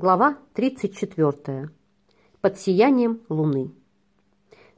Глава 34. Под сиянием луны.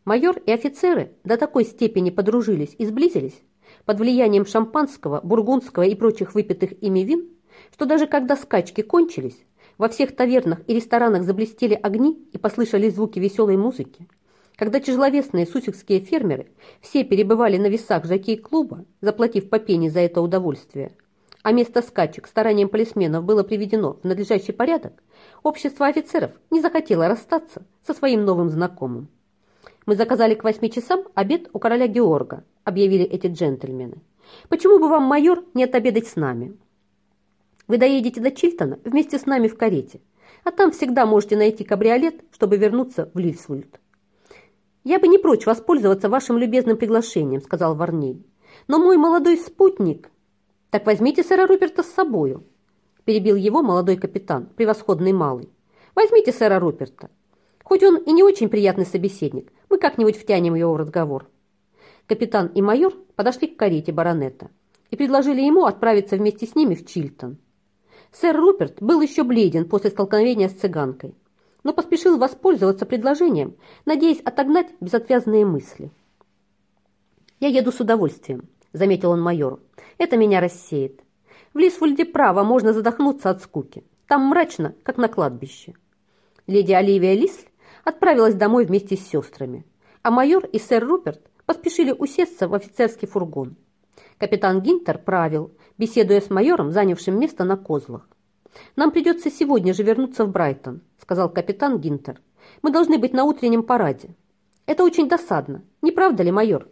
Майор и офицеры до такой степени подружились и сблизились под влиянием шампанского, бургундского и прочих выпитых ими вин, что даже когда скачки кончились, во всех тавернах и ресторанах заблестели огни и послышались звуки веселой музыки, когда тяжеловесные сусекские фермеры все перебывали на весах жокей-клуба, заплатив по пене за это удовольствие – а место скачек старанием полисменов было приведено в надлежащий порядок, общество офицеров не захотело расстаться со своим новым знакомым. «Мы заказали к восьми часам обед у короля Георга», объявили эти джентльмены. «Почему бы вам, майор, не отобедать с нами? Вы доедете до Чильтона вместе с нами в карете, а там всегда можете найти кабриолет, чтобы вернуться в Лильсвульд». «Я бы не прочь воспользоваться вашим любезным приглашением», сказал Варней. «Но мой молодой спутник «Так возьмите сэра Руперта с собою», – перебил его молодой капитан, превосходный малый. «Возьмите сэра Руперта. Хоть он и не очень приятный собеседник, мы как-нибудь втянем его в разговор». Капитан и майор подошли к карете баронета и предложили ему отправиться вместе с ними в Чильтон. Сэр Руперт был еще бледен после столкновения с цыганкой, но поспешил воспользоваться предложением, надеясь отогнать безотвязные мысли. «Я еду с удовольствием», – заметил он майору. «Это меня рассеет. В Лисфульде право можно задохнуться от скуки. Там мрачно, как на кладбище». Леди Оливия Лисль отправилась домой вместе с сестрами, а майор и сэр Руперт поспешили усесться в офицерский фургон. Капитан Гинтер правил, беседуя с майором, занявшим место на козлах. «Нам придется сегодня же вернуться в Брайтон», – сказал капитан Гинтер. «Мы должны быть на утреннем параде. Это очень досадно, не правда ли, майор?»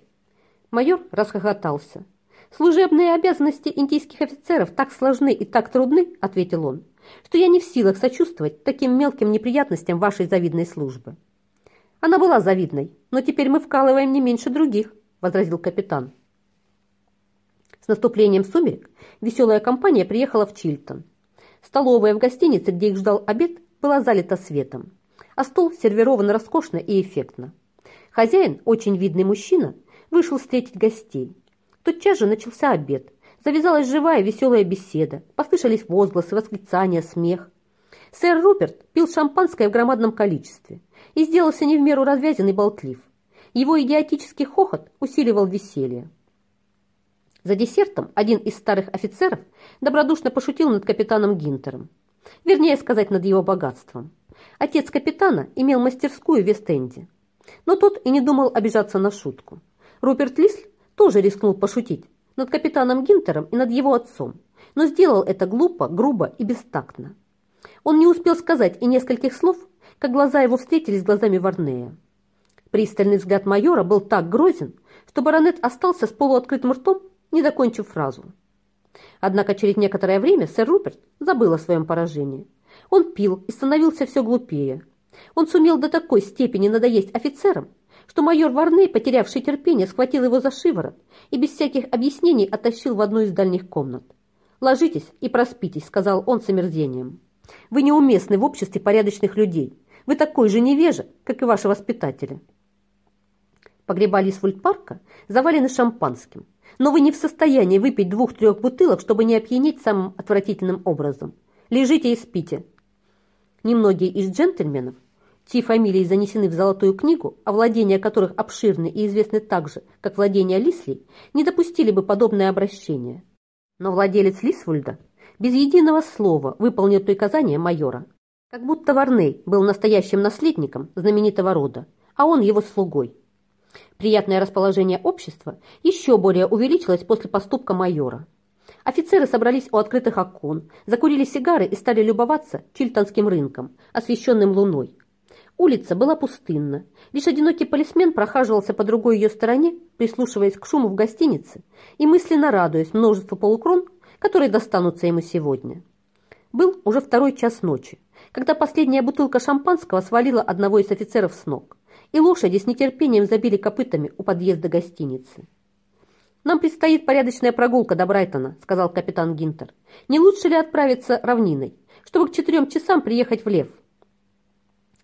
Майор расхохотался. «Служебные обязанности индийских офицеров так сложны и так трудны», — ответил он, «что я не в силах сочувствовать таким мелким неприятностям вашей завидной службы». «Она была завидной, но теперь мы вкалываем не меньше других», — возразил капитан. С наступлением сумерек веселая компания приехала в Чильтон. Столовая в гостинице, где их ждал обед, была залита светом, а стол сервирован роскошно и эффектно. Хозяин, очень видный мужчина, вышел встретить гостей. Тотчас же начался обед. Завязалась живая веселая беседа. Послышались возгласы, восклицания, смех. Сэр Руперт пил шампанское в громадном количестве и сделался не в меру развязен и болтлив. Его идиотический хохот усиливал веселье. За десертом один из старых офицеров добродушно пошутил над капитаном Гинтером. Вернее сказать, над его богатством. Отец капитана имел мастерскую в Вест-Энде. Но тот и не думал обижаться на шутку. Руперт Лисль тоже рискнул пошутить над капитаном Гинтером и над его отцом, но сделал это глупо, грубо и бестактно. Он не успел сказать и нескольких слов, как глаза его встретились с глазами Варнея. Пристальный взгляд майора был так грозен, что баронет остался с полуоткрытым ртом, не докончив фразу. Однако через некоторое время сэр Руперт забыл о своем поражении. Он пил и становился все глупее. Он сумел до такой степени надоесть офицерам, что майор Варней, потерявший терпение, схватил его за шиворот и без всяких объяснений оттащил в одну из дальних комнат. «Ложитесь и проспитесь», — сказал он с омерзением. «Вы неуместны в обществе порядочных людей. Вы такой же невежа, как и ваши воспитатели». Погреба Лисвульд-парка завалены шампанским, но вы не в состоянии выпить двух-трех бутылок, чтобы не опьянеть самым отвратительным образом. Лежите и спите. Немногие из джентльменов чьи фамилии занесены в Золотую книгу, а владения которых обширны и известны так же, как владения Лисли, не допустили бы подобное обращение. Но владелец Лисвульда без единого слова выполнил приказание майора, как будто Варней был настоящим наследником знаменитого рода, а он его слугой. Приятное расположение общества еще более увеличилось после поступка майора. Офицеры собрались у открытых окон, закурили сигары и стали любоваться Чильтонским рынком, освещенным луной, Улица была пустынна. Лишь одинокий полисмен прохаживался по другой ее стороне, прислушиваясь к шуму в гостинице и мысленно радуясь множеству полукрон, которые достанутся ему сегодня. Был уже второй час ночи, когда последняя бутылка шампанского свалила одного из офицеров с ног, и лошади с нетерпением забили копытами у подъезда гостиницы. «Нам предстоит порядочная прогулка до Брайтона», — сказал капитан Гинтер. «Не лучше ли отправиться равниной, чтобы к четырем часам приехать в Лев?»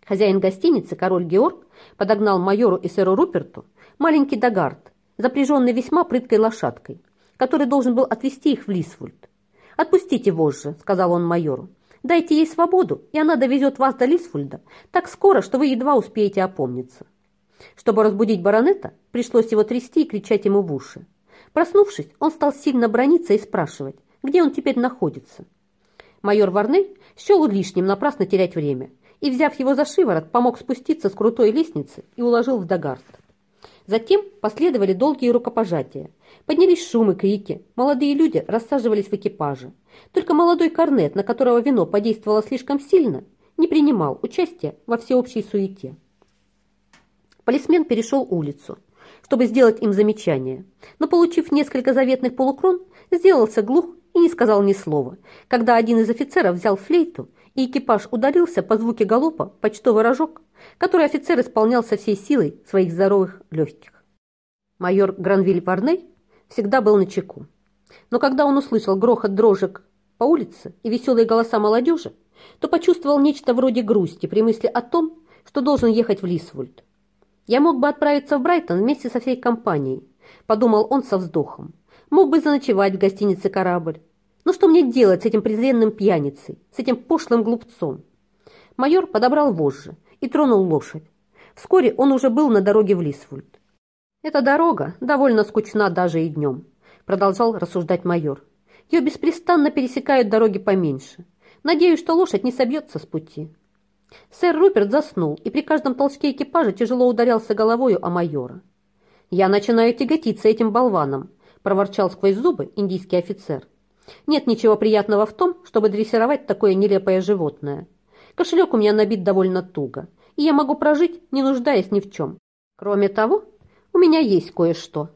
Хозяин гостиницы, король Георг, подогнал майору и сэру Руперту маленький дагард, запряженный весьма прыткой лошадкой, который должен был отвезти их в Лисвульд. «Отпустите вожжи», — сказал он майору. Дайте ей свободу, и она довезет вас до Лисфульда так скоро, что вы едва успеете опомниться. Чтобы разбудить баронета, пришлось его трясти и кричать ему в уши. Проснувшись, он стал сильно брониться и спрашивать, где он теперь находится. Майор Варнель счел лишним напрасно терять время и, взяв его за шиворот, помог спуститься с крутой лестницы и уложил в Дагард. Затем последовали долгие рукопожатия. Поднялись шумы, крики. Молодые люди рассаживались в экипаже. Только молодой корнет, на которого вино подействовало слишком сильно, не принимал участия во всеобщей суете. Полисмен перешел улицу, чтобы сделать им замечание, но, получив несколько заветных полукрон, сделался глух и не сказал ни слова, когда один из офицеров взял флейту, и экипаж ударился по звуке галопа почтовый рожок, который офицер исполнял со всей силой своих здоровых легких. Майор Гранвиль Варней всегда был на чеку. Но когда он услышал грохот дрожек по улице и веселые голоса молодежи, то почувствовал нечто вроде грусти при мысли о том, что должен ехать в Лисвульд. «Я мог бы отправиться в Брайтон вместе со всей компанией», – подумал он со вздохом. «Мог бы заночевать в гостинице «Корабль». Но что мне делать с этим презренным пьяницей, с этим пошлым глупцом?» Майор подобрал вожжи и тронул лошадь. Вскоре он уже был на дороге в Лисвульд. «Эта дорога довольно скучна даже и днем», – продолжал рассуждать майор. «Ее беспрестанно пересекают дороги поменьше. Надеюсь, что лошадь не собьется с пути». Сэр Руперт заснул и при каждом толчке экипажа тяжело ударялся головою о майора. «Я начинаю тяготиться этим болваном», – проворчал сквозь зубы индийский офицер. «Нет ничего приятного в том, чтобы дрессировать такое нелепое животное. Кошелек у меня набит довольно туго, и я могу прожить, не нуждаясь ни в чем. Кроме того, у меня есть кое-что,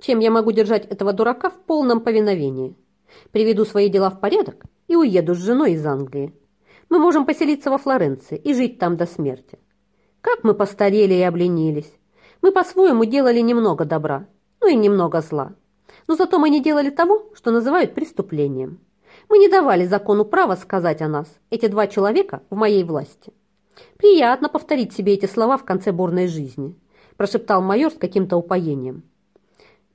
чем я могу держать этого дурака в полном повиновении. Приведу свои дела в порядок и уеду с женой из Англии. Мы можем поселиться во Флоренции и жить там до смерти. Как мы постарели и обленились. Мы по-своему делали немного добра, ну и немного зла. Но зато мы не делали того, что называют преступлением. Мы не давали закону права сказать о нас, эти два человека в моей власти. Приятно повторить себе эти слова в конце бурной жизни прошептал майор с каким-то упоением.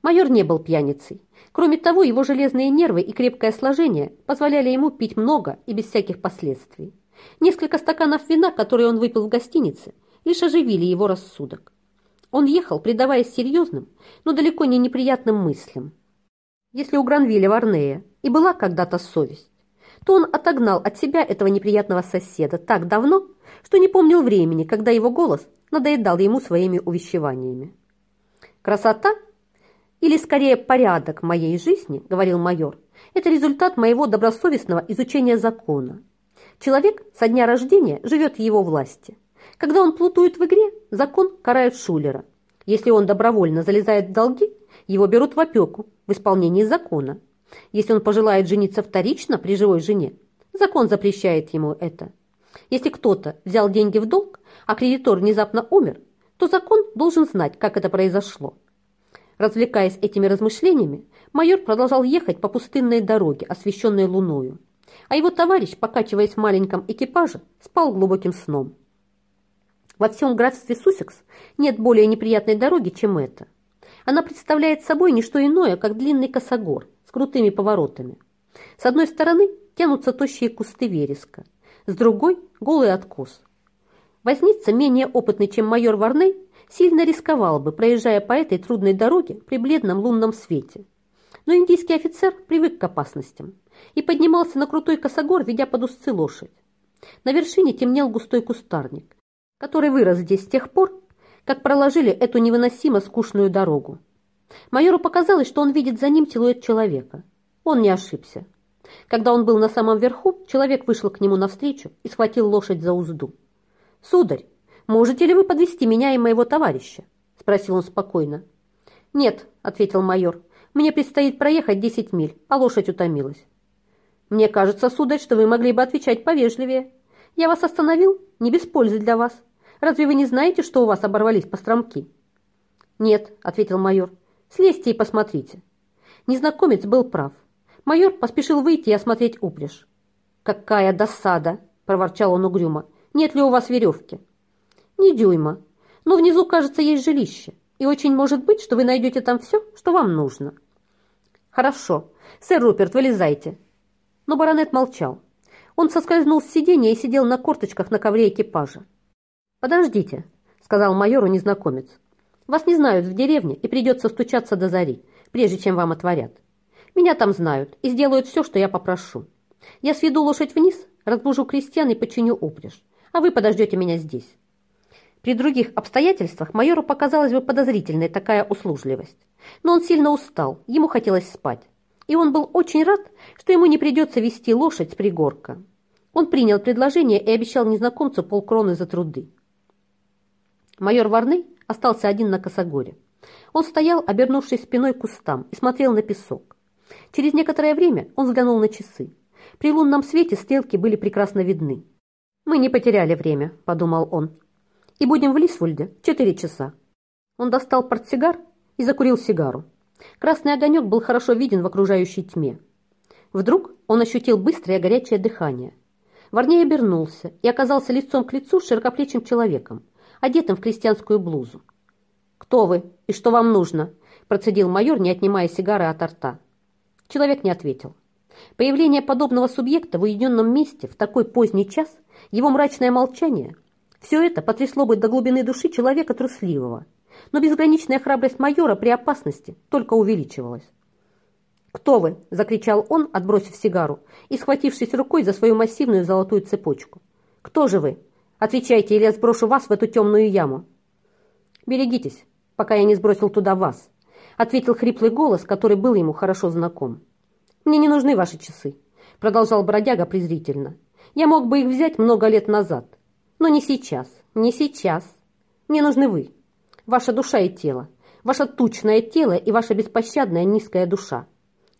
Майор не был пьяницей. Кроме того, его железные нервы и крепкое сложение позволяли ему пить много и без всяких последствий. Несколько стаканов вина, которые он выпил в гостинице, лишь оживили его рассудок. Он ехал, предаваясь серьезным, но далеко не неприятным мыслям. Если у Гранвилля Варнея и была когда-то совесть, то он отогнал от себя этого неприятного соседа так давно, что не помнил времени, когда его голос надоедал ему своими увещеваниями. «Красота, или скорее порядок моей жизни, — говорил майор, — это результат моего добросовестного изучения закона. Человек со дня рождения живет в его власти. Когда он плутует в игре, закон карает шулера. Если он добровольно залезает в долги, его берут в опеку в исполнении закона. Если он пожелает жениться вторично при живой жене, закон запрещает ему это. Если кто-то взял деньги в долг, а кредитор внезапно умер, то закон должен знать, как это произошло. Развлекаясь этими размышлениями, майор продолжал ехать по пустынной дороге, освещенной луною, а его товарищ, покачиваясь в маленьком экипаже, спал глубоким сном. Во всем графстве Суссекс нет более неприятной дороги, чем эта. Она представляет собой не что иное, как длинный косогор с крутыми поворотами. С одной стороны тянутся тощие кусты вереска, с другой – голый откос. Возница, менее опытный, чем майор Варней, сильно рисковал бы, проезжая по этой трудной дороге при бледном лунном свете. Но индийский офицер привык к опасностям и поднимался на крутой косогор, ведя под узцы лошадь. На вершине темнел густой кустарник, который вырос здесь с тех пор, как проложили эту невыносимо скучную дорогу. Майору показалось, что он видит за ним силуэт человека. Он не ошибся. Когда он был на самом верху, человек вышел к нему навстречу и схватил лошадь за узду. «Сударь, можете ли вы подвести меня и моего товарища?» – спросил он спокойно. «Нет», – ответил майор, – «мне предстоит проехать десять миль, а лошадь утомилась». «Мне кажется, сударь, что вы могли бы отвечать повежливее. Я вас остановил не без пользы для вас. Разве вы не знаете, что у вас оборвались постромки?» «Нет», – ответил майор, – «слезьте и посмотрите». Незнакомец был прав. Майор поспешил выйти и осмотреть упряжь. «Какая досада!» – проворчал он угрюмо. «Нет ли у вас веревки?» «Не дюйма. Но внизу, кажется, есть жилище. И очень может быть, что вы найдете там все, что вам нужно». «Хорошо. Сэр Руперт, вылезайте». Но баронет молчал. Он соскользнул с сиденья и сидел на корточках на ковре экипажа. «Подождите», — сказал майору незнакомец. «Вас не знают в деревне, и придется стучаться до зари, прежде чем вам отворят. Меня там знают и сделают все, что я попрошу. Я сведу лошадь вниз, разбужу крестьян и починю упряжь, а вы подождете меня здесь». При других обстоятельствах майору показалась бы подозрительной такая услужливость. Но он сильно устал, ему хотелось спать. И он был очень рад, что ему не придется вести лошадь с пригорка. Он принял предложение и обещал незнакомцу полкроны за труды. Майор Варны остался один на косогоре. Он стоял, обернувшись спиной к кустам, и смотрел на песок. Через некоторое время он взглянул на часы. При лунном свете стрелки были прекрасно видны. «Мы не потеряли время», – подумал он и будем в Лисвульде четыре часа». Он достал портсигар и закурил сигару. Красный огонек был хорошо виден в окружающей тьме. Вдруг он ощутил быстрое горячее дыхание. Варней обернулся и оказался лицом к лицу с широкоплечим человеком, одетым в крестьянскую блузу. «Кто вы и что вам нужно?» – процедил майор, не отнимая сигары от рта. Человек не ответил. Появление подобного субъекта в уединенном месте в такой поздний час, его мрачное молчание – все это потрясло бы до глубины души человека трусливого, но безграничная храбрость майора при опасности только увеличивалась. «Кто вы?» – закричал он, отбросив сигару и схватившись рукой за свою массивную золотую цепочку. «Кто же вы? Отвечайте, или я сброшу вас в эту темную яму». «Берегитесь, пока я не сбросил туда вас», – ответил хриплый голос, который был ему хорошо знаком. «Мне не нужны ваши часы», – продолжал бродяга презрительно. «Я мог бы их взять много лет назад. Но не сейчас, не сейчас. Мне нужны вы, ваша душа и тело, ваше тучное тело и ваша беспощадная низкая душа.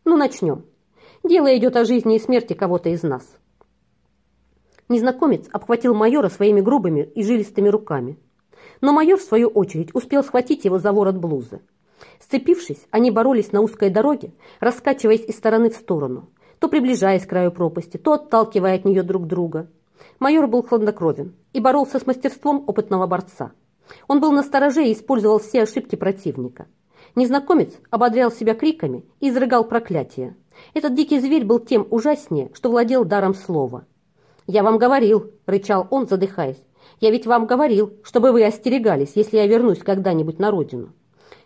Ну, начнем. Дело идет о жизни и смерти кого-то из нас. Незнакомец обхватил майора своими грубыми и жилистыми руками. Но майор, в свою очередь, успел схватить его за ворот блузы. Сцепившись, они боролись на узкой дороге, раскачиваясь из стороны в сторону, то приближаясь к краю пропасти, то отталкивая от нее друг друга. Майор был хладнокровен и боролся с мастерством опытного борца. Он был настороже и использовал все ошибки противника. Незнакомец ободрял себя криками и изрыгал проклятия. Этот дикий зверь был тем ужаснее, что владел даром слова. «Я вам говорил», – рычал он, задыхаясь. «Я ведь вам говорил, чтобы вы остерегались, если я вернусь когда-нибудь на родину.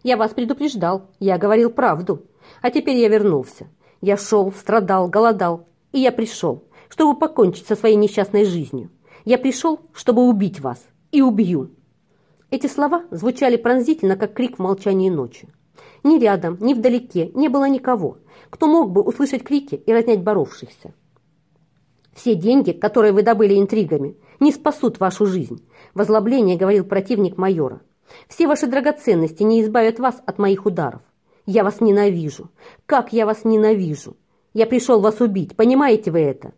Я вас предупреждал, я говорил правду. А теперь я вернулся. Я шел, страдал, голодал, и я пришел чтобы покончить со своей несчастной жизнью. Я пришел, чтобы убить вас. И убью». Эти слова звучали пронзительно, как крик в молчании ночи. Ни рядом, ни вдалеке не было никого, кто мог бы услышать крики и разнять боровшихся. «Все деньги, которые вы добыли интригами, не спасут вашу жизнь», возлобление говорил противник майора. «Все ваши драгоценности не избавят вас от моих ударов. Я вас ненавижу. Как я вас ненавижу! Я пришел вас убить, понимаете вы это?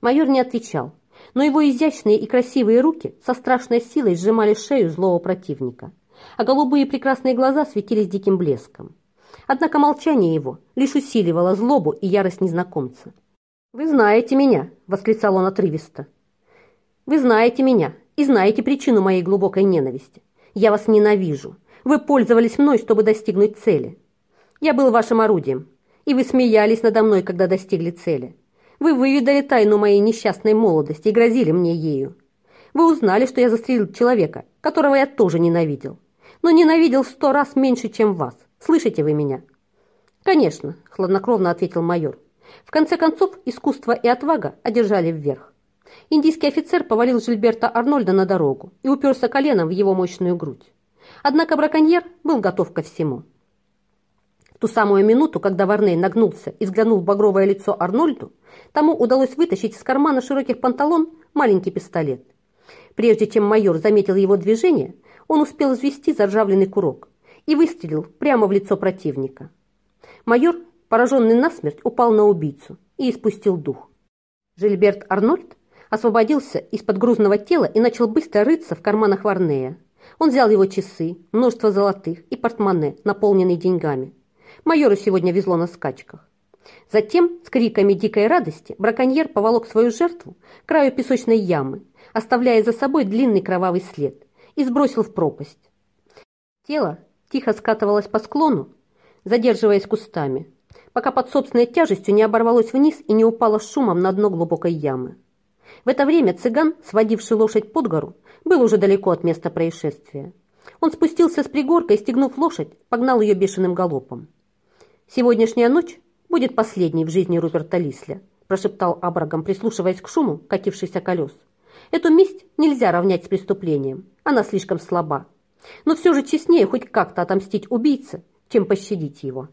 Майор не отвечал, но его изящные и красивые руки со страшной силой сжимали шею злого противника, а голубые прекрасные глаза светились диким блеском. Однако молчание его лишь усиливало злобу и ярость незнакомца. «Вы знаете меня!» – восклицал он отрывисто. «Вы знаете меня и знаете причину моей глубокой ненависти. Я вас ненавижу. Вы пользовались мной, чтобы достигнуть цели. Я был вашим орудием, и вы смеялись надо мной, когда достигли цели. Вы выведали тайну моей несчастной молодости и грозили мне ею. Вы узнали, что я застрелил человека, которого я тоже ненавидел. Но ненавидел в сто раз меньше, чем вас. Слышите вы меня?» «Конечно», – хладнокровно ответил майор. В конце концов, искусство и отвага одержали вверх. Индийский офицер повалил Жильберта Арнольда на дорогу и уперся коленом в его мощную грудь. Однако браконьер был готов ко всему. В ту самую минуту, когда Варней нагнулся и взглянул в багровое лицо Арнольду, Тому удалось вытащить из кармана широких панталон маленький пистолет. Прежде чем майор заметил его движение, он успел взвести заржавленный курок и выстрелил прямо в лицо противника. Майор, пораженный насмерть, упал на убийцу и испустил дух. Жильберт Арнольд освободился из-под грузного тела и начал быстро рыться в карманах Варнея. Он взял его часы, множество золотых и портмоне, наполненные деньгами. Майору сегодня везло на скачках. Затем, с криками дикой радости, браконьер поволок свою жертву к краю песочной ямы, оставляя за собой длинный кровавый след, и сбросил в пропасть. Тело тихо скатывалось по склону, задерживаясь кустами. Пока под собственной тяжестью не оборвалось вниз и не упало шумом на дно глубокой ямы. В это время цыган, сводивший лошадь под гору, был уже далеко от места происшествия. Он спустился с пригорка и, стегнув лошадь, погнал ее бешеным галопом. «Сегодняшняя ночь будет последней в жизни Руперта Лисля», прошептал Абрагам, прислушиваясь к шуму катившихся колес. «Эту месть нельзя равнять с преступлением, она слишком слаба. Но все же честнее хоть как-то отомстить убийце, чем пощадить его».